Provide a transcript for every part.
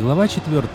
Глава 4.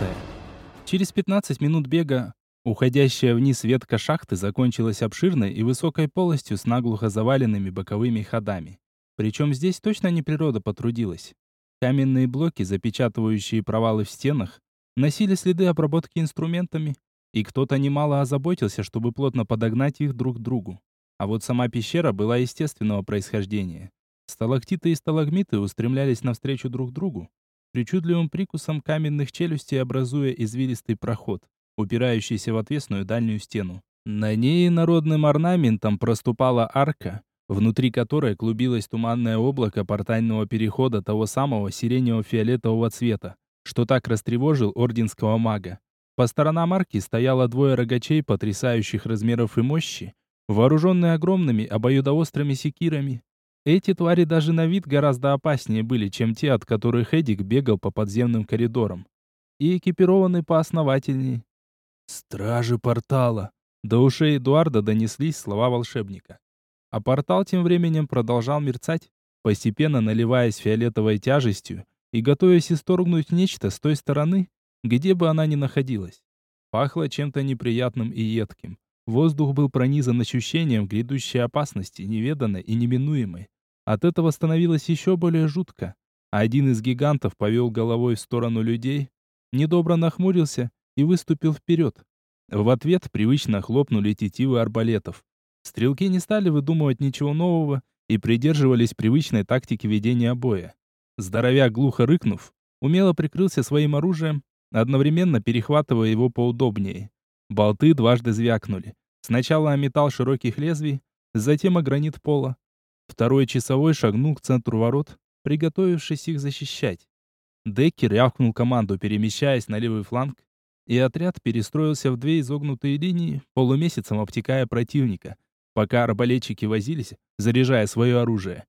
Через 15 минут бега уходящая вниз ветка шахты закончилась обширной и высокой полостью с наглухо заваленными боковыми ходами. Причем здесь точно не природа потрудилась. Каменные блоки, запечатывающие провалы в стенах, носили следы обработки инструментами, и кто-то немало озаботился, чтобы плотно подогнать их друг к другу. А вот сама пещера была естественного происхождения. Сталактиты и сталагмиты устремлялись навстречу друг другу, причудливым прикусом каменных челюстей образуя извилистый проход, упирающийся в отвесную дальнюю стену. На ней народным орнаментом проступала арка, внутри которой клубилось туманное облако портального перехода того самого сиренево-фиолетового цвета, что так растревожил орденского мага. По сторонам арки стояло двое рогачей потрясающих размеров и мощи, вооруженные огромными обоюдоострыми секирами, эти твари даже на вид гораздо опаснее были, чем те, от которых Эдик бегал по подземным коридорам. И экипированы поосновательнее. «Стражи портала!» До ушей Эдуарда донеслись слова волшебника. А портал тем временем продолжал мерцать, постепенно наливаясь фиолетовой тяжестью и готовясь исторгнуть нечто с той стороны, где бы она ни находилась. Пахло чем-то неприятным и едким. Воздух был пронизан ощущением грядущей опасности, неведанной и неминуемой. От этого становилось еще более жутко. Один из гигантов повел головой в сторону людей, недобро нахмурился и выступил вперед. В ответ привычно хлопнули тетивы арбалетов. Стрелки не стали выдумывать ничего нового и придерживались привычной тактики ведения боя. Здоровяк, глухо рыкнув, умело прикрылся своим оружием, одновременно перехватывая его поудобнее. Болты дважды звякнули. Сначала о металл широких лезвий, затем о гранит пола. Второй часовой шагнул к центру ворот, приготовившись их защищать. Деккер рявкнул команду, перемещаясь на левый фланг, и отряд перестроился в две изогнутые линии, полумесяцем обтекая противника, пока арбалетчики возились, заряжая свое оружие.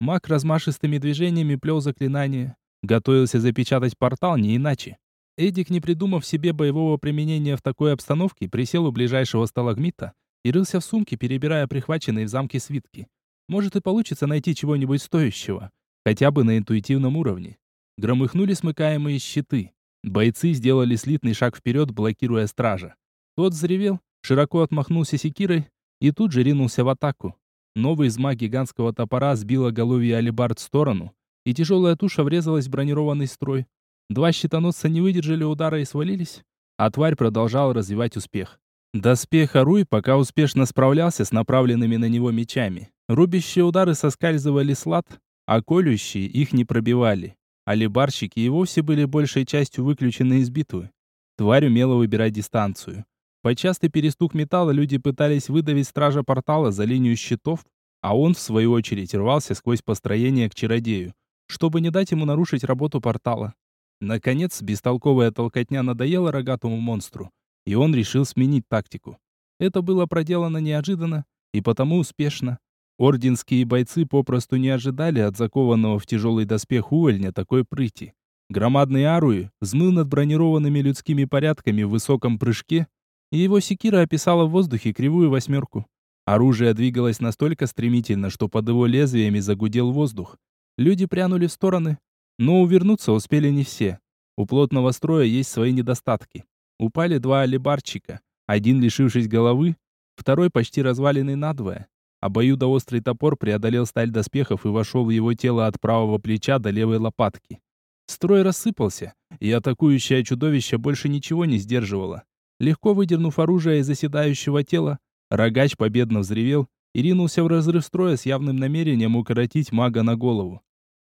Маг размашистыми движениями плел заклинание, готовился запечатать портал не иначе. Эдик, не придумав себе боевого применения в такой обстановке, присел у ближайшего сталагмита и рылся в сумке, перебирая прихваченные в замке свитки. Может и получится найти чего-нибудь стоящего, хотя бы на интуитивном уровне. Громыхнули смыкаемые щиты. Бойцы сделали слитный шаг вперед, блокируя стража. Тот взревел, широко отмахнулся секирой и тут же ринулся в атаку. Новый взмах гигантского топора сбил оголовье алибард в сторону, и тяжелая туша врезалась в бронированный строй. Два щитоносца не выдержали удара и свалились, а тварь продолжала развивать успех. Доспех Аруй пока успешно справлялся с направленными на него мечами. Рубящие удары соскальзывали с лад, а колющие их не пробивали. Алибарщики и вовсе были большей частью выключены из битвы. Тварь умела выбирать дистанцию. По частый перестук металла люди пытались выдавить стража портала за линию щитов, а он, в свою очередь, рвался сквозь построение к чародею, чтобы не дать ему нарушить работу портала. Наконец, бестолковая толкотня надоела рогатому монстру, и он решил сменить тактику. Это было проделано неожиданно и потому успешно. Орденские бойцы попросту не ожидали от закованного в тяжелый доспех увольня такой прыти. Громадный Аруи взмыл над бронированными людскими порядками в высоком прыжке, и его секира описала в воздухе кривую восьмерку. Оружие двигалось настолько стремительно, что под его лезвиями загудел воздух. Люди прянули в стороны, но увернуться успели не все. У плотного строя есть свои недостатки. Упали два алибарчика, один лишившись головы, второй почти разваленный надвое. Обоюдоострый топор преодолел сталь доспехов и вошел в его тело от правого плеча до левой лопатки. Строй рассыпался, и атакующее чудовище больше ничего не сдерживало. Легко выдернув оружие из заседающего тела, рогач победно взревел и ринулся в разрыв строя с явным намерением укоротить мага на голову.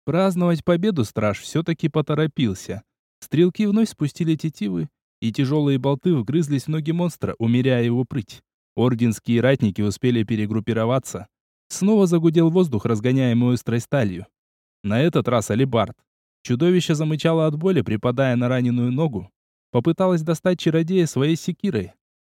Праздновать победу страж все-таки поторопился. Стрелки вновь спустили тетивы, и тяжелые болты вгрызлись в ноги монстра, умеряя его прыть. Орденские ратники успели перегруппироваться. Снова загудел воздух, разгоняемый острой сталью. На этот раз алибард. Чудовище замычало от боли, припадая на раненую ногу. Попыталось достать чародея своей секирой.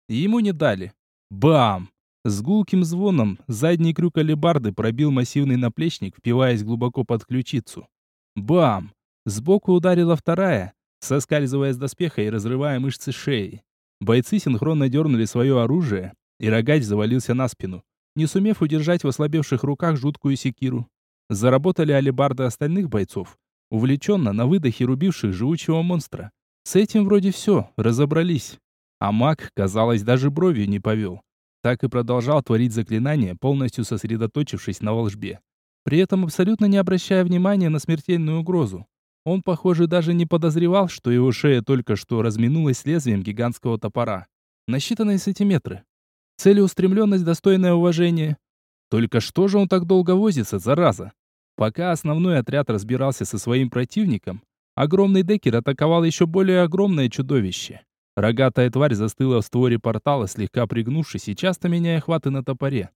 Ему не дали. Бам! С гулким звоном задний крюк алебарды пробил массивный наплечник, впиваясь глубоко под ключицу. Бам! Сбоку ударила вторая, соскальзывая с доспеха и разрывая мышцы шеи. Бойцы синхронно дернули свое оружие, и рогач завалился на спину, не сумев удержать в ослабевших руках жуткую секиру. Заработали алебарды остальных бойцов, увлеченно на выдохе рубивших живучего монстра. С этим вроде все, разобрались. А маг, казалось, даже бровью не повел. Так и продолжал творить заклинания, полностью сосредоточившись на волжбе. При этом абсолютно не обращая внимания на смертельную угрозу. Он, похоже, даже не подозревал, что его шея только что разминулась лезвием гигантского топора. На считанные сантиметры. Целеустремленность, достойное уважения. Только что же он так долго возится, зараза? Пока основной отряд разбирался со своим противником, огромный декер атаковал еще более огромное чудовище. Рогатая тварь застыла в створе портала, слегка пригнувшись и часто меняя хваты на топоре.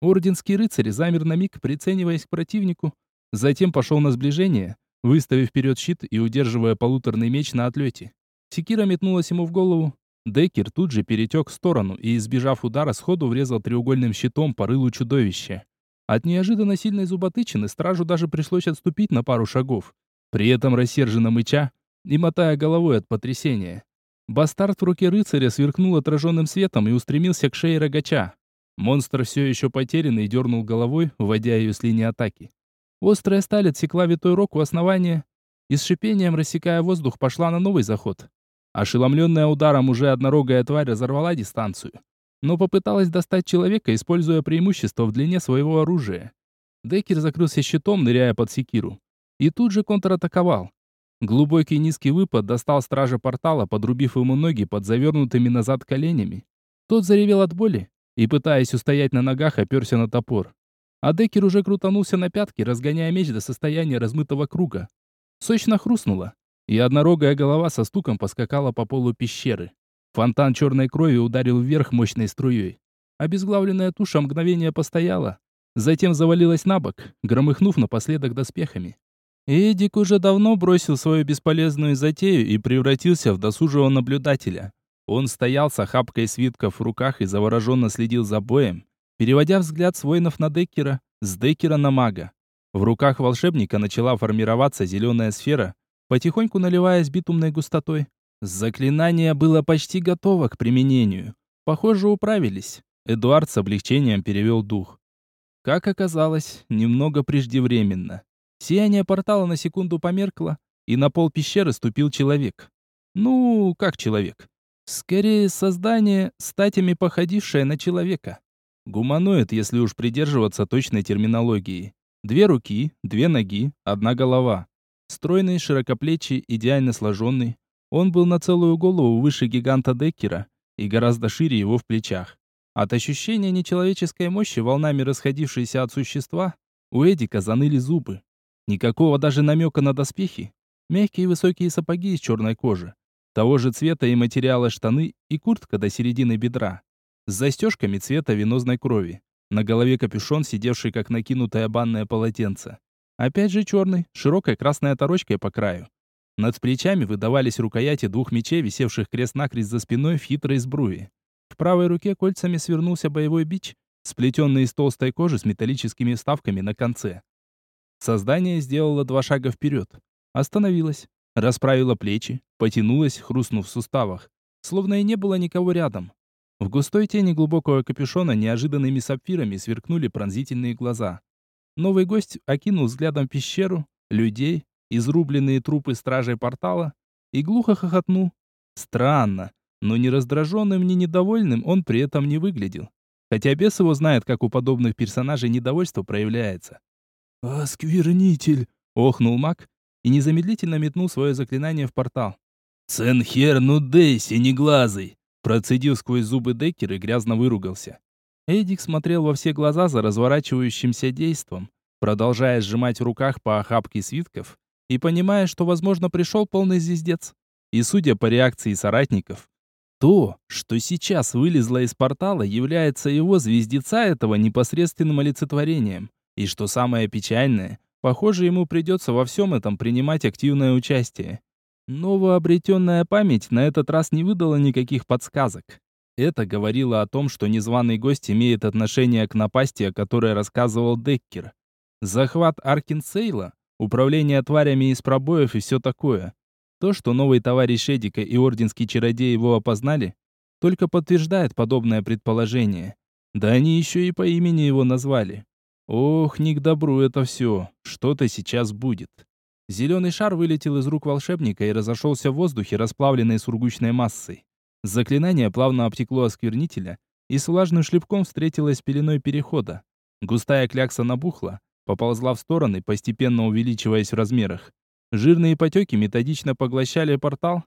Орденский рыцарь замер на миг, прицениваясь к противнику, затем пошел на сближение, выставив вперед щит и удерживая полуторный меч на отлете. Секира метнулась ему в голову. Деккер тут же перетек в сторону и, избежав удара, сходу врезал треугольным щитом по рылу чудовища. От неожиданно сильной зуботычины стражу даже пришлось отступить на пару шагов, при этом рассерженно мыча и мотая головой от потрясения. Бастард в руке рыцаря сверкнул отраженным светом и устремился к шее рогача. Монстр все еще потерянный дернул головой, уводя ее с линии атаки. Острая сталь отсекла витой рог у основания и с шипением, рассекая воздух, пошла на новый заход. Ошеломленная ударом уже однорогая тварь разорвала дистанцию но попыталась достать человека, используя преимущество в длине своего оружия. Деккер закрылся щитом, ныряя под секиру. И тут же контратаковал. Глубокий низкий выпад достал стража портала, подрубив ему ноги под завернутыми назад коленями. Тот заревел от боли и, пытаясь устоять на ногах, оперся на топор. А Деккер уже крутанулся на пятки, разгоняя меч до состояния размытого круга. Сочно хрустнуло, и однорогая голова со стуком поскакала по полу пещеры. Фонтан черной крови ударил вверх мощной струей. Обезглавленная туша мгновение постояла, затем завалилась на бок, громыхнув напоследок доспехами. Эдик уже давно бросил свою бесполезную затею и превратился в досужего наблюдателя. Он стоял с охапкой свитков в руках и завороженно следил за боем, переводя взгляд с воинов на Деккера, с Деккера на мага. В руках волшебника начала формироваться зеленая сфера, потихоньку наливаясь битумной густотой. Заклинание было почти готово к применению. Похоже, управились. Эдуард с облегчением перевел дух. Как оказалось, немного преждевременно. Сияние портала на секунду померкло, и на пол пещеры ступил человек. Ну, как человек? Скорее, создание, статями походившее на человека. Гуманоид, если уж придерживаться точной терминологии. Две руки, две ноги, одна голова. Стройный, широкоплечий, идеально сложенный, он был на целую голову выше гиганта Деккера и гораздо шире его в плечах. От ощущения нечеловеческой мощи, волнами расходившейся от существа, у Эдика заныли зубы. Никакого даже намека на доспехи. Мягкие высокие сапоги из черной кожи. Того же цвета и материала штаны и куртка до середины бедра. С застежками цвета венозной крови. На голове капюшон, сидевший как накинутое банное полотенце. Опять же черный, широкой красной оторочкой по краю. Над плечами выдавались рукояти двух мечей, висевших крест-накрест за спиной в хитрой сбруе. В правой руке кольцами свернулся боевой бич, сплетенный из толстой кожи с металлическими вставками на конце. Создание сделало два шага вперед. Остановилось, расправило плечи, потянулось, хрустнув в суставах, словно и не было никого рядом. В густой тени глубокого капюшона неожиданными сапфирами сверкнули пронзительные глаза. Новый гость окинул взглядом пещеру, людей, изрубленные трупы стражей портала и глухо хохотнул. Странно, но ни раздраженным, ни недовольным он при этом не выглядел. Хотя бес его знает, как у подобных персонажей недовольство проявляется. «Осквернитель!» — охнул маг и незамедлительно метнул свое заклинание в портал. «Ценхер нудей, синеглазый!» Процедил сквозь зубы Деккер и грязно выругался. Эдик смотрел во все глаза за разворачивающимся действом, продолжая сжимать в руках по охапке свитков и понимая, что, возможно, пришел полный звездец. И судя по реакции соратников, то, что сейчас вылезло из портала, является его звездеца этого непосредственным олицетворением. И что самое печальное, похоже, ему придется во всем этом принимать активное участие. Новообретенная память на этот раз не выдала никаких подсказок. Это говорило о том, что незваный гость имеет отношение к напасти, о которой рассказывал Деккер. Захват Аркинсейла управление тварями из пробоев и все такое. То, что новый товарищ Эдика и орденский чародей его опознали, только подтверждает подобное предположение. Да они еще и по имени его назвали. Ох, не к добру это все. Что-то сейчас будет. Зеленый шар вылетел из рук волшебника и разошелся в воздухе, расплавленной сургучной массой. Заклинание плавно обтекло осквернителя и с влажным шлепком встретилось пеленой перехода. Густая клякса набухла, поползла в стороны, постепенно увеличиваясь в размерах. Жирные потеки методично поглощали портал,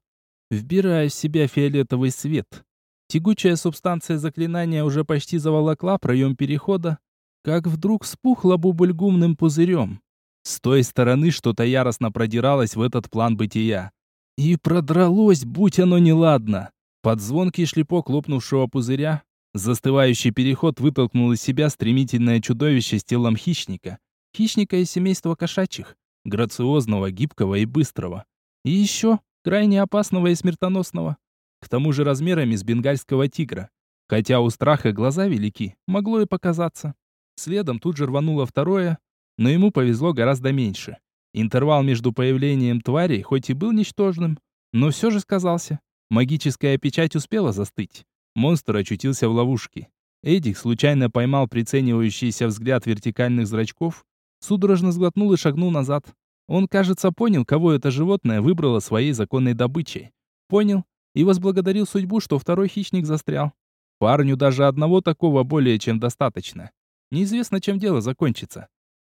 вбирая в себя фиолетовый свет. Тягучая субстанция заклинания уже почти заволокла проем перехода, как вдруг вспухла бубульгумным пузырем. С той стороны что-то яростно продиралось в этот план бытия. И продралось, будь оно неладно. Под звонкий шлепок лопнувшего пузыря застывающий переход вытолкнул из себя стремительное чудовище с телом хищника. Хищника из семейства кошачьих, грациозного, гибкого и быстрого. И еще крайне опасного и смертоносного. К тому же размерами с бенгальского тигра. Хотя у страха глаза велики, могло и показаться. Следом тут же рвануло второе, но ему повезло гораздо меньше. Интервал между появлением твари хоть и был ничтожным, но все же сказался. Магическая печать успела застыть. Монстр очутился в ловушке. Эдик случайно поймал приценивающийся взгляд вертикальных зрачков, судорожно сглотнул и шагнул назад. Он, кажется, понял, кого это животное выбрало своей законной добычей. Понял и возблагодарил судьбу, что второй хищник застрял. Парню даже одного такого более чем достаточно. Неизвестно, чем дело закончится.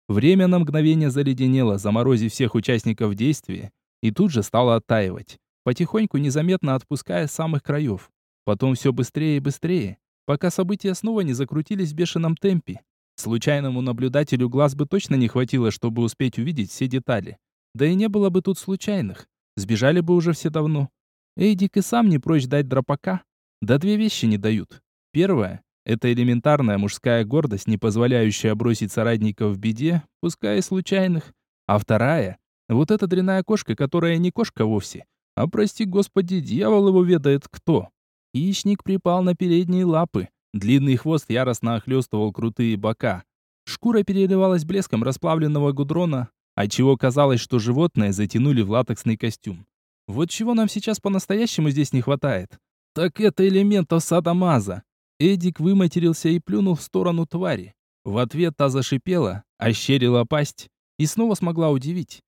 Время на мгновение заледенело, заморозив всех участников действия, и тут же стало оттаивать потихоньку незаметно отпуская с самых краев. Потом все быстрее и быстрее, пока события снова не закрутились в бешеном темпе. Случайному наблюдателю глаз бы точно не хватило, чтобы успеть увидеть все детали. Да и не было бы тут случайных. Сбежали бы уже все давно. Эйдик и сам не прочь дать дропака. Да две вещи не дают. Первое — это элементарная мужская гордость, не позволяющая бросить соратников в беде, пускай и случайных. А вторая — вот эта дряная кошка, которая не кошка вовсе, а прости господи, дьявол его ведает кто. Хищник припал на передние лапы. Длинный хвост яростно охлёстывал крутые бока. Шкура переливалась блеском расплавленного гудрона, отчего казалось, что животное затянули в латексный костюм. Вот чего нам сейчас по-настоящему здесь не хватает? Так это элементов садомаза. Эдик выматерился и плюнул в сторону твари. В ответ та зашипела, ощерила пасть и снова смогла удивить.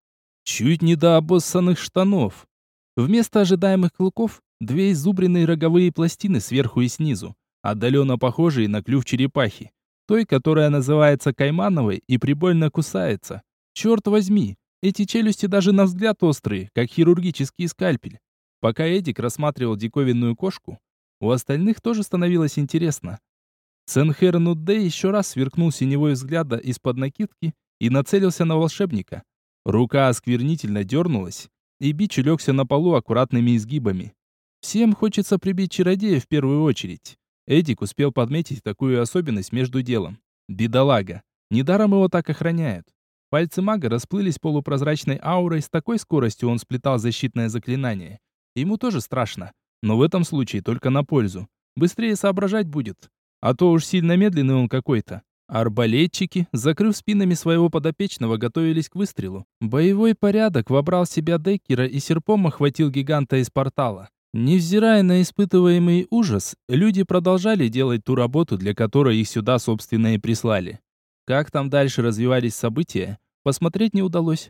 Чуть не до обоссанных штанов. Вместо ожидаемых клыков две изубренные роговые пластины сверху и снизу, отдаленно похожие на клюв черепахи, той, которая называется каймановой и прибольно кусается. Черт возьми, эти челюсти даже на взгляд острые, как хирургический скальпель. Пока Эдик рассматривал диковинную кошку, у остальных тоже становилось интересно. Ценхер Нудде еще раз сверкнул синевой взгляда из-под накидки и нацелился на волшебника. Рука осквернительно дернулась, и бич улегся на полу аккуратными изгибами. Всем хочется прибить чародея в первую очередь. Эдик успел подметить такую особенность между делом. Бедолага. Недаром его так охраняют. Пальцы мага расплылись полупрозрачной аурой, с такой скоростью он сплетал защитное заклинание. Ему тоже страшно, но в этом случае только на пользу. Быстрее соображать будет. А то уж сильно медленный он какой-то. Арбалетчики, закрыв спинами своего подопечного, готовились к выстрелу. Боевой порядок вобрал в себя Деккера и серпом охватил гиганта из портала. Невзирая на испытываемый ужас, люди продолжали делать ту работу, для которой их сюда, собственно, и прислали. Как там дальше развивались события, посмотреть не удалось.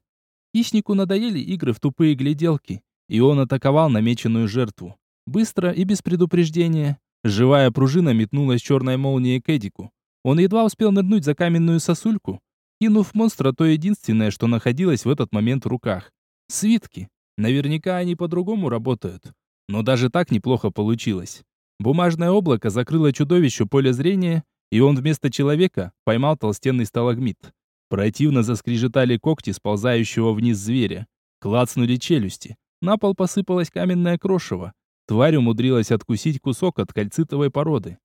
Хищнику надоели игры в тупые гляделки, и он атаковал намеченную жертву. Быстро и без предупреждения. Живая пружина метнулась черной молнией к Эдику. Он едва успел нырнуть за каменную сосульку, кинув монстра то единственное, что находилось в этот момент в руках. Свитки. Наверняка они по-другому работают. Но даже так неплохо получилось. Бумажное облако закрыло чудовищу поле зрения, и он вместо человека поймал толстенный сталагмит. Противно заскрежетали когти сползающего вниз зверя. Клацнули челюсти. На пол посыпалось каменное крошево. Тварь умудрилась откусить кусок от кальцитовой породы.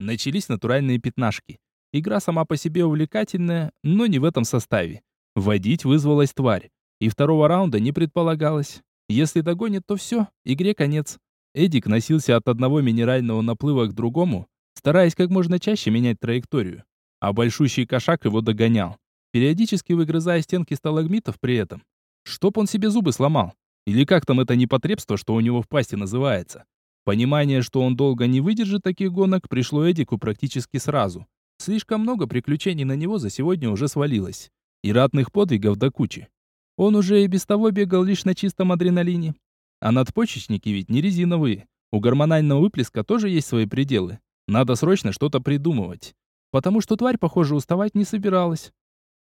Начались натуральные пятнашки. Игра сама по себе увлекательная, но не в этом составе. Водить вызвалась тварь. И второго раунда не предполагалось. Если догонит, то все, игре конец. Эдик носился от одного минерального наплыва к другому, стараясь как можно чаще менять траекторию. А большущий кошак его догонял, периодически выгрызая стенки сталагмитов при этом. Чтоб он себе зубы сломал. Или как там это непотребство, что у него в пасти называется. Понимание, что он долго не выдержит таких гонок, пришло Эдику практически сразу. Слишком много приключений на него за сегодня уже свалилось. И ратных подвигов до кучи. Он уже и без того бегал лишь на чистом адреналине. А надпочечники ведь не резиновые. У гормонального выплеска тоже есть свои пределы. Надо срочно что-то придумывать. Потому что тварь, похоже, уставать не собиралась.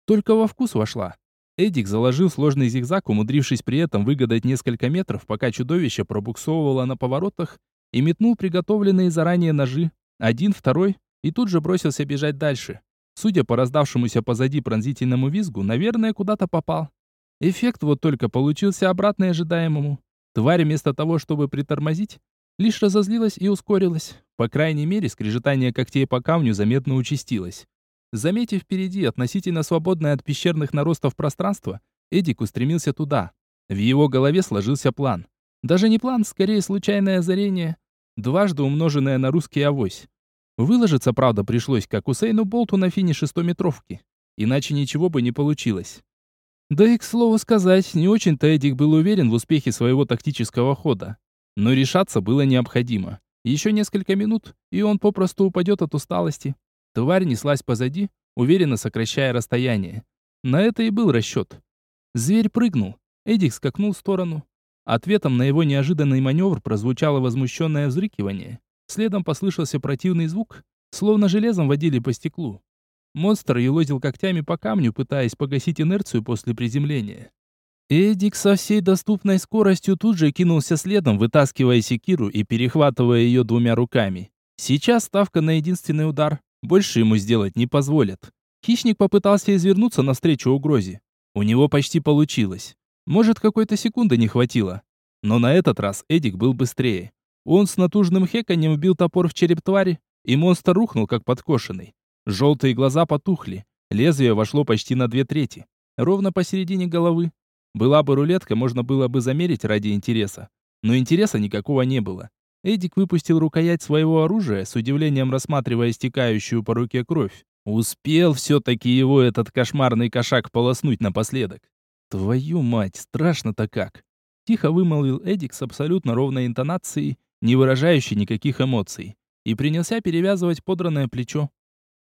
Только во вкус вошла. Эдик заложил сложный зигзаг, умудрившись при этом выгадать несколько метров, пока чудовище пробуксовывало на поворотах, и метнул приготовленные заранее ножи. Один, второй, и тут же бросился бежать дальше. Судя по раздавшемуся позади пронзительному визгу, наверное, куда-то попал. Эффект вот только получился обратный ожидаемому. Тварь вместо того, чтобы притормозить, лишь разозлилась и ускорилась. По крайней мере, скрежетание когтей по камню заметно участилось. Заметив впереди относительно свободное от пещерных наростов пространство, Эдик устремился туда. В его голове сложился план. Даже не план, скорее случайное озарение, дважды умноженное на русский авось. Выложиться, правда, пришлось, как Усейну Болту на финише 100-метровки. Иначе ничего бы не получилось. Да и, к слову сказать, не очень-то Эдик был уверен в успехе своего тактического хода. Но решаться было необходимо. Еще несколько минут, и он попросту упадет от усталости. Тварь неслась позади, уверенно сокращая расстояние. На это и был расчет. Зверь прыгнул. Эдик скакнул в сторону. Ответом на его неожиданный маневр прозвучало возмущенное взрыкивание. Следом послышался противный звук, словно железом водили по стеклу. Монстр елозил когтями по камню, пытаясь погасить инерцию после приземления. Эдик со всей доступной скоростью тут же кинулся следом, вытаскивая секиру и перехватывая ее двумя руками. Сейчас ставка на единственный удар. Больше ему сделать не позволят. Хищник попытался извернуться навстречу угрозе. У него почти получилось. Может, какой-то секунды не хватило. Но на этот раз Эдик был быстрее. Он с натужным хеканьем вбил топор в череп твари, и монстр рухнул, как подкошенный. Желтые глаза потухли. Лезвие вошло почти на две трети. Ровно посередине головы. Была бы рулетка, можно было бы замерить ради интереса. Но интереса никакого не было. Эдик выпустил рукоять своего оружия, с удивлением рассматривая стекающую по руке кровь. Успел все-таки его этот кошмарный кошак полоснуть напоследок. Твою мать, страшно-то как. Тихо вымолвил Эдик с абсолютно ровной интонацией, не выражающей никаких эмоций, и принялся перевязывать подранное плечо.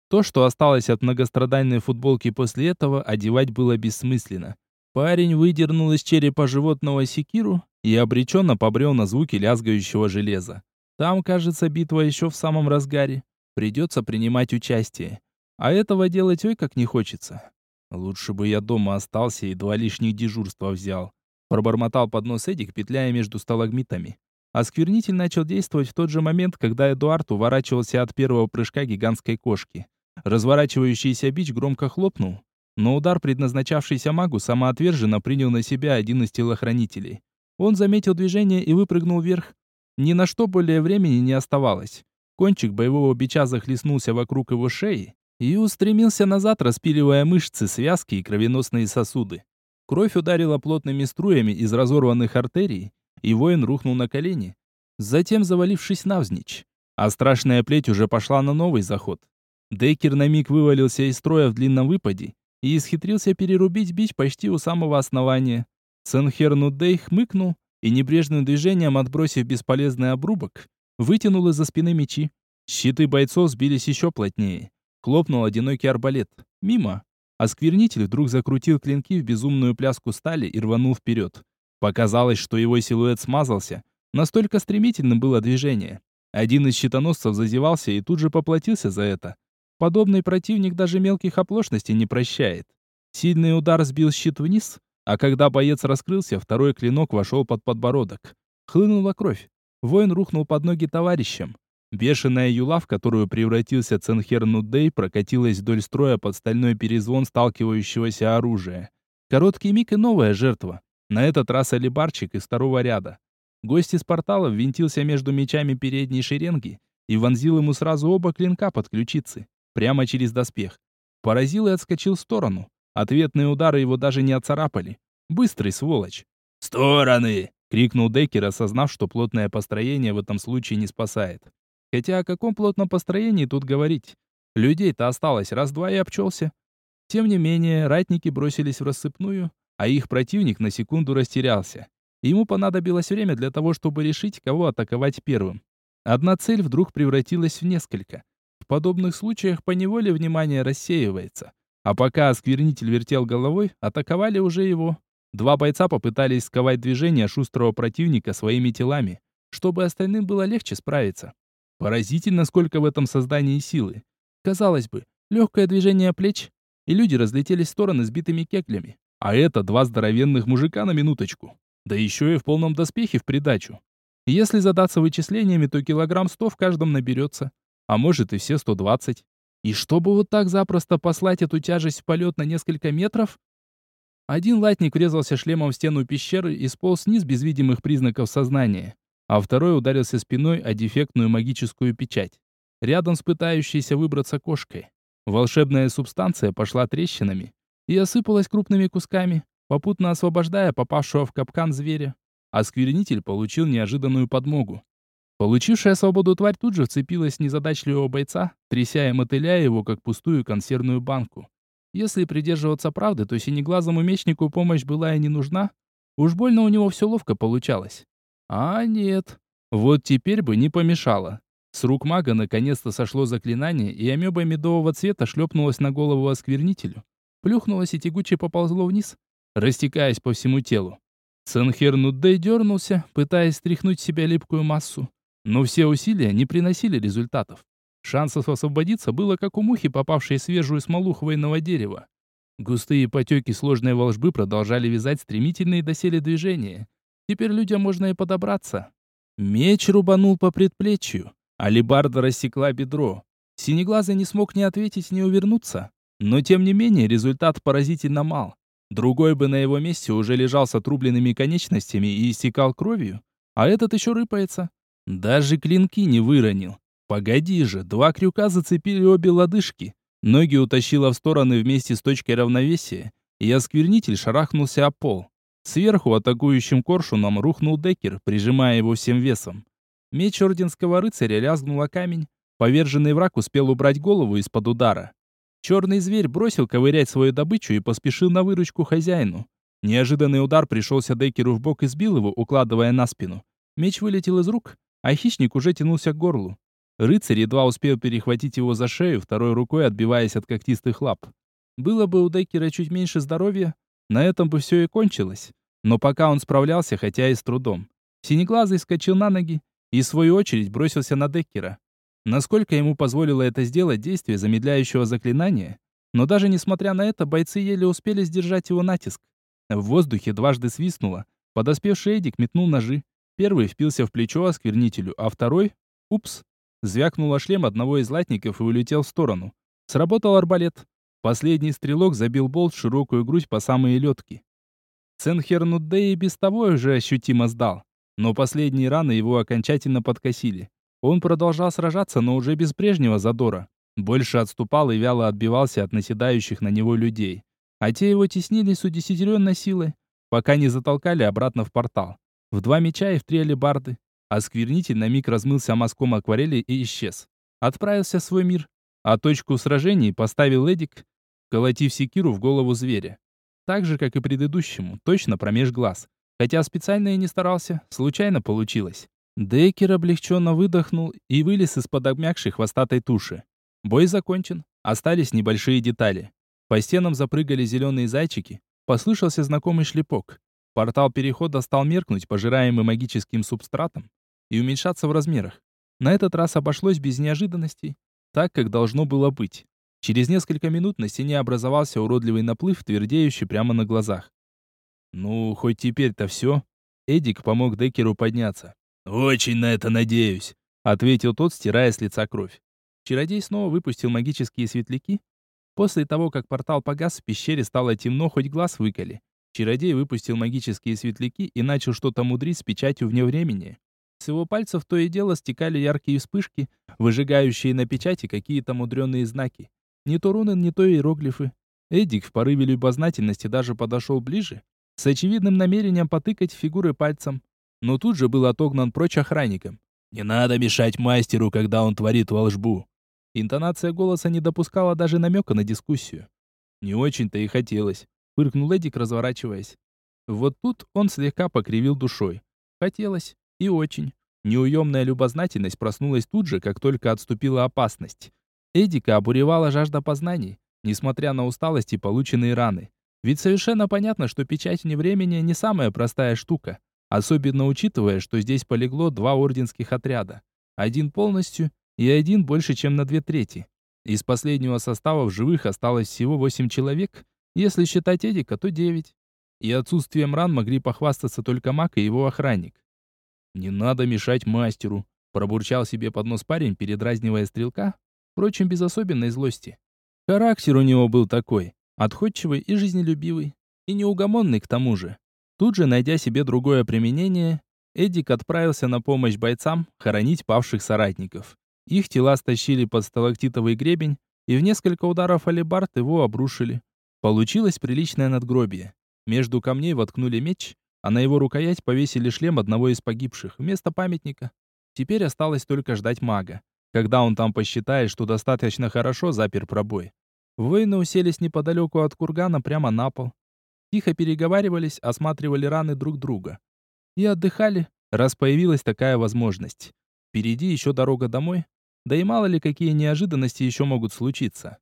То, что осталось от многострадальной футболки после этого, одевать было бессмысленно. Парень выдернул из черепа животного секиру и обреченно побрел на звуки лязгающего железа. Там, кажется, битва еще в самом разгаре. Придется принимать участие. А этого делать ой как не хочется. Лучше бы я дома остался и два лишних дежурства взял. Пробормотал под нос Эдик, петляя между сталагмитами. Осквернитель начал действовать в тот же момент, когда Эдуард уворачивался от первого прыжка гигантской кошки. Разворачивающийся бич громко хлопнул, но удар, предназначавшийся магу, самоотверженно принял на себя один из телохранителей. Он заметил движение и выпрыгнул вверх. Ни на что более времени не оставалось. Кончик боевого бича захлестнулся вокруг его шеи и устремился назад, распиливая мышцы, связки и кровеносные сосуды. Кровь ударила плотными струями из разорванных артерий, и воин рухнул на колени, затем завалившись навзничь. А страшная плеть уже пошла на новый заход. Дейкер на миг вывалился из строя в длинном выпаде и исхитрился перерубить бич почти у самого основания. Сенхер Нудей хмыкнул и небрежным движением, отбросив бесполезный обрубок, вытянул из-за спины мечи. Щиты бойцов сбились еще плотнее. Хлопнул одинокий арбалет. Мимо. Осквернитель вдруг закрутил клинки в безумную пляску стали и рванул вперед. Показалось, что его силуэт смазался. Настолько стремительным было движение. Один из щитоносцев зазевался и тут же поплатился за это. Подобный противник даже мелких оплошностей не прощает. Сильный удар сбил щит вниз, а когда боец раскрылся, второй клинок вошел под подбородок. Хлынула кровь. Воин рухнул под ноги товарищам. Бешеная юла, в которую превратился Ценхер Нудей, прокатилась вдоль строя под стальной перезвон сталкивающегося оружия. Короткий миг и новая жертва. На этот раз алибарчик из второго ряда. Гость из портала ввинтился между мечами передней шеренги и вонзил ему сразу оба клинка под ключицы, прямо через доспех. Поразил и отскочил в сторону. Ответные удары его даже не оцарапали. Быстрый сволочь. «Стороны!» — крикнул Деккер, осознав, что плотное построение в этом случае не спасает. Хотя о каком плотном построении тут говорить? Людей-то осталось раз-два и обчелся. Тем не менее, ратники бросились в рассыпную, а их противник на секунду растерялся. Ему понадобилось время для того, чтобы решить, кого атаковать первым. Одна цель вдруг превратилась в несколько. В подобных случаях поневоле внимание рассеивается. А пока осквернитель вертел головой, атаковали уже его. Два бойца попытались сковать движение шустрого противника своими телами, чтобы остальным было легче справиться. Поразительно, сколько в этом создании силы. Казалось бы, легкое движение плеч, и люди разлетелись в стороны сбитыми кеклями. А это два здоровенных мужика на минуточку. Да еще и в полном доспехе в придачу. Если задаться вычислениями, то килограмм сто в каждом наберется. А может и все 120. И чтобы вот так запросто послать эту тяжесть в полет на несколько метров? Один латник врезался шлемом в стену пещеры и сполз вниз без видимых признаков сознания, а второй ударился спиной о дефектную магическую печать, рядом с пытающейся выбраться кошкой. Волшебная субстанция пошла трещинами и осыпалась крупными кусками, попутно освобождая попавшего в капкан зверя. А сквернитель получил неожиданную подмогу. Получившая свободу тварь тут же вцепилась в незадачливого бойца, тряся и мотыляя его, как пустую консервную банку. Если придерживаться правды, то синеглазому мечнику помощь была и не нужна. Уж больно у него все ловко получалось. А нет. Вот теперь бы не помешало. С рук мага наконец-то сошло заклинание, и амеба медового цвета шлепнулась на голову осквернителю. Плюхнулась и тягуче поползло вниз, растекаясь по всему телу. Сенхер Нуддей дернулся, пытаясь стряхнуть с себя липкую массу. Но все усилия не приносили результатов. Шансов освободиться было как у мухи, попавшей в свежую смолу хвойного дерева. Густые потеки сложной волжбы продолжали вязать стремительные доселе движения. Теперь людям можно и подобраться. Меч рубанул по предплечью. Алибарда рассекла бедро. Синеглазый не смог ни ответить, ни увернуться. Но тем не менее результат поразительно мал. Другой бы на его месте уже лежал с отрубленными конечностями и истекал кровью, а этот еще рыпается. Даже клинки не выронил. Погоди же, два крюка зацепили обе лодыжки. Ноги утащило в стороны вместе с точкой равновесия, и осквернитель шарахнулся о пол. Сверху атакующим коршуном рухнул Деккер, прижимая его всем весом. Меч орденского рыцаря лязгнул о камень. Поверженный враг успел убрать голову из-под удара. Черный зверь бросил ковырять свою добычу и поспешил на выручку хозяину. Неожиданный удар пришелся Деккеру в бок и сбил его, укладывая на спину. Меч вылетел из рук, а хищник уже тянулся к горлу. Рыцарь едва успел перехватить его за шею, второй рукой отбиваясь от когтистых лап. Было бы у Деккера чуть меньше здоровья, на этом бы все и кончилось. Но пока он справлялся, хотя и с трудом. Синеглазый скочил на ноги и, в свою очередь, бросился на Деккера. Насколько ему позволило это сделать действие замедляющего заклинания, но даже несмотря на это, бойцы еле успели сдержать его натиск. В воздухе дважды свистнуло, подоспевший Эдик метнул ножи. Первый впился в плечо осквернителю, а второй... Упс! Звякнул шлем одного из латников и улетел в сторону. Сработал арбалет. Последний стрелок забил болт в широкую грудь по самые летки. Ценхернуддей без того уже ощутимо сдал. Но последние раны его окончательно подкосили. Он продолжал сражаться, но уже без прежнего задора. Больше отступал и вяло отбивался от наседающих на него людей. А те его теснили с удесятеренной силой, пока не затолкали обратно в портал. В два меча и в три алебарды. А сквернитель на миг размылся мазком акварели и исчез. Отправился в свой мир. А точку сражений поставил Эдик, колотив секиру в голову зверя. Так же, как и предыдущему, точно промеж глаз. Хотя специально и не старался, случайно получилось. Дейкер облегченно выдохнул и вылез из-под обмякшей хвостатой туши. Бой закончен, остались небольшие детали. По стенам запрыгали зеленые зайчики, послышался знакомый шлепок. Портал перехода стал меркнуть, пожираемый магическим субстратом, и уменьшаться в размерах. На этот раз обошлось без неожиданностей, так, как должно было быть. Через несколько минут на стене образовался уродливый наплыв, твердеющий прямо на глазах. «Ну, хоть теперь-то все». Эдик помог Деккеру подняться. «Очень на это надеюсь», — ответил тот, стирая с лица кровь. Чародей снова выпустил магические светляки. После того, как портал погас, в пещере стало темно, хоть глаз выколи. Чародей выпустил магические светляки и начал что-то мудрить с печатью вне времени. С его пальцев то и дело стекали яркие вспышки, выжигающие на печати какие-то мудреные знаки. Не то руны, не то иероглифы. Эдик в порыве любознательности даже подошел ближе, с очевидным намерением потыкать фигуры пальцем. Но тут же был отогнан прочь охранником. «Не надо мешать мастеру, когда он творит волшбу!» Интонация голоса не допускала даже намека на дискуссию. Не очень-то и хотелось фыркнул Эдик, разворачиваясь. Вот тут он слегка покривил душой. Хотелось. И очень. Неуемная любознательность проснулась тут же, как только отступила опасность. Эдика обуревала жажда познаний, несмотря на усталость и полученные раны. Ведь совершенно понятно, что печать вне времени не самая простая штука, особенно учитывая, что здесь полегло два орденских отряда. Один полностью и один больше, чем на две трети. Из последнего состава в живых осталось всего восемь человек, если считать Эдика, то девять. И отсутствием ран могли похвастаться только маг и его охранник. «Не надо мешать мастеру», — пробурчал себе под нос парень, передразнивая стрелка, впрочем, без особенной злости. Характер у него был такой, отходчивый и жизнелюбивый, и неугомонный к тому же. Тут же, найдя себе другое применение, Эдик отправился на помощь бойцам хоронить павших соратников. Их тела стащили под сталактитовый гребень, и в несколько ударов алебард его обрушили. Получилось приличное надгробие. Между камней воткнули меч, а на его рукоять повесили шлем одного из погибших, вместо памятника. Теперь осталось только ждать мага, когда он там посчитает, что достаточно хорошо запер пробой. Воины уселись неподалеку от кургана прямо на пол. Тихо переговаривались, осматривали раны друг друга. И отдыхали, раз появилась такая возможность. Впереди еще дорога домой, да и мало ли какие неожиданности еще могут случиться.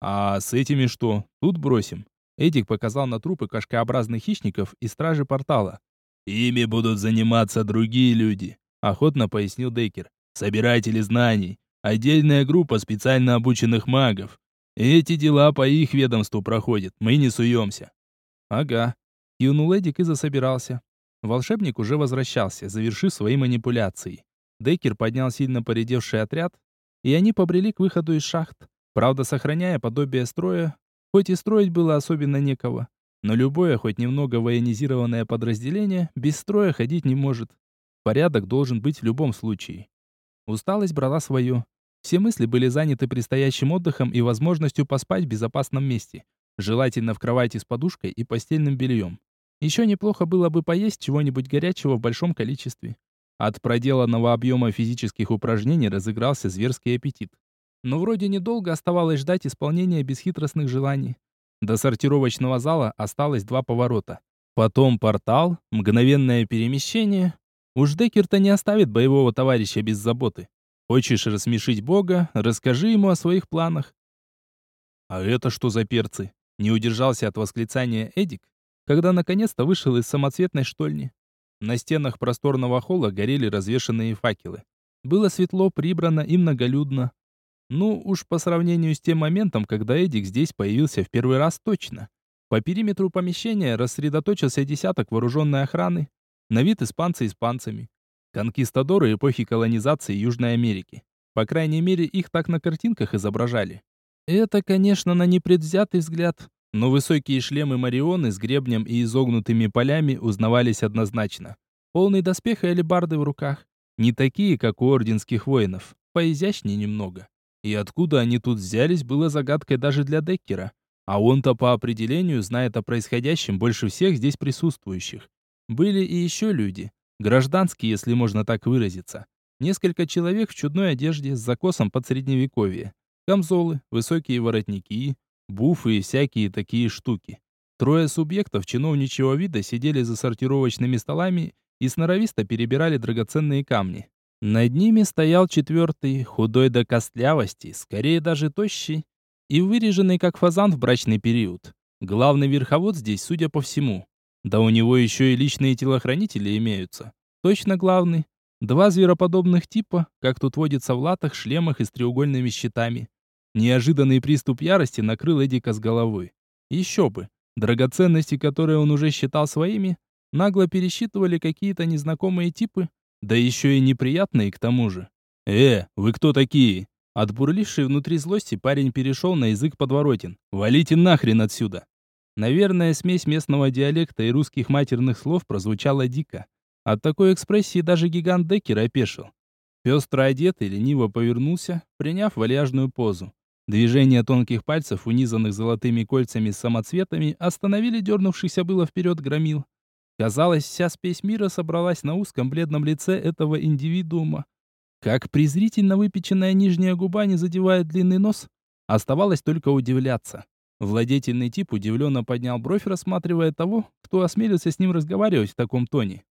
А с этими что? Тут бросим. Эдик показал на трупы кошкообразных хищников и стражи портала. «Ими будут заниматься другие люди», — охотно пояснил Дейкер. «Собиратели знаний. Отдельная группа специально обученных магов. Эти дела по их ведомству проходят, мы не суемся». «Ага». Кивнул Эдик и засобирался. Волшебник уже возвращался, завершив свои манипуляции. Дейкер поднял сильно поредевший отряд, и они побрели к выходу из шахт, правда сохраняя подобие строя, хоть и строить было особенно некого. Но любое, хоть немного военизированное подразделение, без строя ходить не может. Порядок должен быть в любом случае. Усталость брала свое. Все мысли были заняты предстоящим отдыхом и возможностью поспать в безопасном месте, желательно в кровати с подушкой и постельным бельем. Еще неплохо было бы поесть чего-нибудь горячего в большом количестве. От проделанного объема физических упражнений разыгрался зверский аппетит. Но вроде недолго оставалось ждать исполнения бесхитростных желаний. До сортировочного зала осталось два поворота. Потом портал, мгновенное перемещение. Уж Деккер-то не оставит боевого товарища без заботы. Хочешь рассмешить Бога, расскажи ему о своих планах. А это что за перцы? Не удержался от восклицания Эдик, когда наконец-то вышел из самоцветной штольни. На стенах просторного холла горели развешанные факелы. Было светло, прибрано и многолюдно. Ну, уж по сравнению с тем моментом, когда Эдик здесь появился в первый раз точно. По периметру помещения рассредоточился десяток вооруженной охраны, на вид испанцы испанцами. Конкистадоры эпохи колонизации Южной Америки. По крайней мере, их так на картинках изображали. Это, конечно, на непредвзятый взгляд, но высокие шлемы Марионы с гребнем и изогнутыми полями узнавались однозначно. Полный доспех и алебарды в руках. Не такие, как у орденских воинов, поизящнее немного. И откуда они тут взялись, было загадкой даже для Деккера. А он-то по определению знает о происходящем больше всех здесь присутствующих. Были и еще люди, Гражданские, если можно так выразиться. Несколько человек в чудной одежде с закосом под средневековье. Камзолы, высокие воротники, буфы и всякие такие штуки. Трое субъектов чиновничьего вида сидели за сортировочными столами и сноровисто перебирали драгоценные камни. Над ними стоял четвертый, худой до костлявости, скорее даже тощий, и выреженный как фазан в брачный период. Главный верховод здесь, судя по всему. Да у него еще и личные телохранители имеются. Точно главный. Два звероподобных типа, как тут водится в латах, шлемах и с треугольными щитами. Неожиданный приступ ярости накрыл Эдика с головой. Еще бы. Драгоценности, которые он уже считал своими, нагло пересчитывали какие-то незнакомые типы, да еще и неприятные к тому же. «Э, вы кто такие?» От внутри злости парень перешел на язык подворотен. «Валите нахрен отсюда!» Наверное, смесь местного диалекта и русских матерных слов прозвучала дико. От такой экспрессии даже гигант Деккер опешил. Пестро одетый лениво повернулся, приняв вальяжную позу. Движения тонких пальцев, унизанных золотыми кольцами с самоцветами, остановили дернувшихся было вперед громил. Казалось, вся спесь мира собралась на узком бледном лице этого индивидуума. Как презрительно выпеченная нижняя губа не задевает длинный нос, оставалось только удивляться. Владетельный тип удивленно поднял бровь, рассматривая того, кто осмелился с ним разговаривать в таком тоне.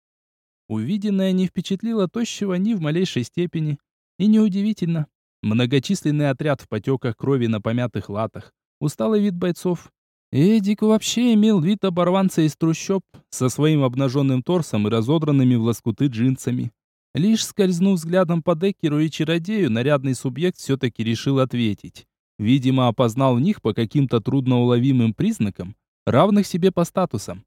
Увиденное не впечатлило тощего ни в малейшей степени. И неудивительно. Многочисленный отряд в потеках крови на помятых латах, усталый вид бойцов. Эдик вообще имел вид оборванца из трущоб, со своим обнаженным торсом и разодранными в лоскуты джинсами. Лишь скользнув взглядом по Деккеру и чародею, нарядный субъект все-таки решил ответить. Видимо, опознал в них по каким-то трудноуловимым признакам, равных себе по статусам.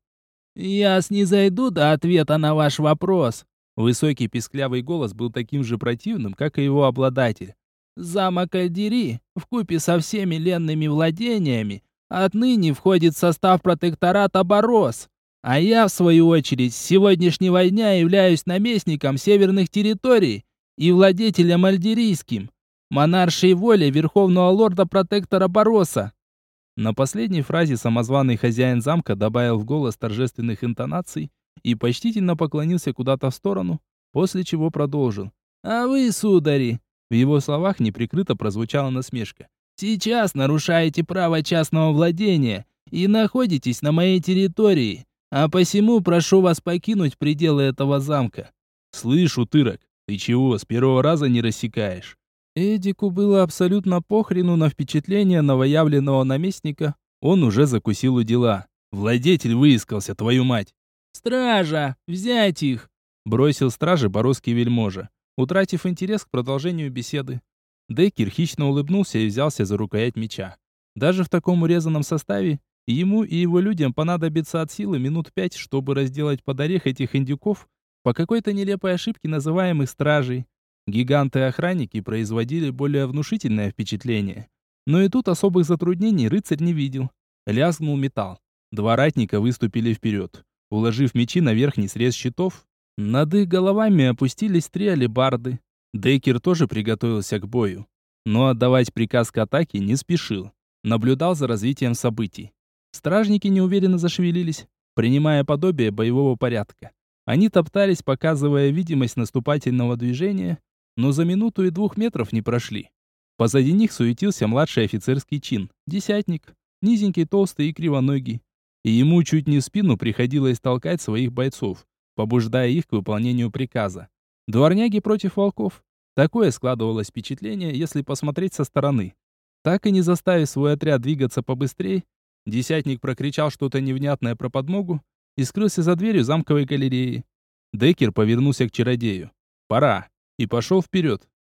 «Я снизойду до ответа на ваш вопрос». Высокий писклявый голос был таким же противным, как и его обладатель. «Замок Альдери, вкупе со всеми ленными владениями, отныне входит в состав протектората Борос. А я, в свою очередь, с сегодняшнего дня являюсь наместником северных территорий и владетелем альдерийским, монаршей воле верховного лорда-протектора Бороса. На последней фразе самозваный хозяин замка добавил в голос торжественных интонаций и почтительно поклонился куда-то в сторону, после чего продолжил. «А вы, судари!» В его словах неприкрыто прозвучала насмешка. «Сейчас нарушаете право частного владения и находитесь на моей территории. А посему прошу вас покинуть пределы этого замка. Слышь, утырок, ты чего, с первого раза не рассекаешь? Эдику было абсолютно похрену на впечатление новоявленного наместника. Он уже закусил у дела. Владетель выискался, твою мать. «Стража! Взять их!» Бросил стражи борозский вельможа, утратив интерес к продолжению беседы. Деккер хищно улыбнулся и взялся за рукоять меча. Даже в таком урезанном составе Ему и его людям понадобится от силы минут пять, чтобы разделать под орех этих индюков по какой-то нелепой ошибке называемых стражей. Гиганты-охранники производили более внушительное впечатление. Но и тут особых затруднений рыцарь не видел. Лязгнул металл. Два ратника выступили вперед. Уложив мечи на верхний срез щитов, над их головами опустились три алебарды. Дейкер тоже приготовился к бою. Но отдавать приказ к атаке не спешил. Наблюдал за развитием событий. Стражники неуверенно зашевелились, принимая подобие боевого порядка. Они топтались, показывая видимость наступательного движения, но за минуту и двух метров не прошли. Позади них суетился младший офицерский чин, десятник, низенький, толстый и кривоногий. И ему чуть не в спину приходилось толкать своих бойцов, побуждая их к выполнению приказа. Дворняги против волков. Такое складывалось впечатление, если посмотреть со стороны. Так и не заставив свой отряд двигаться побыстрее, Десятник прокричал что-то невнятное про подмогу и скрылся за дверью замковой галереи. Деккер повернулся к чародею. «Пора!» и пошел вперед.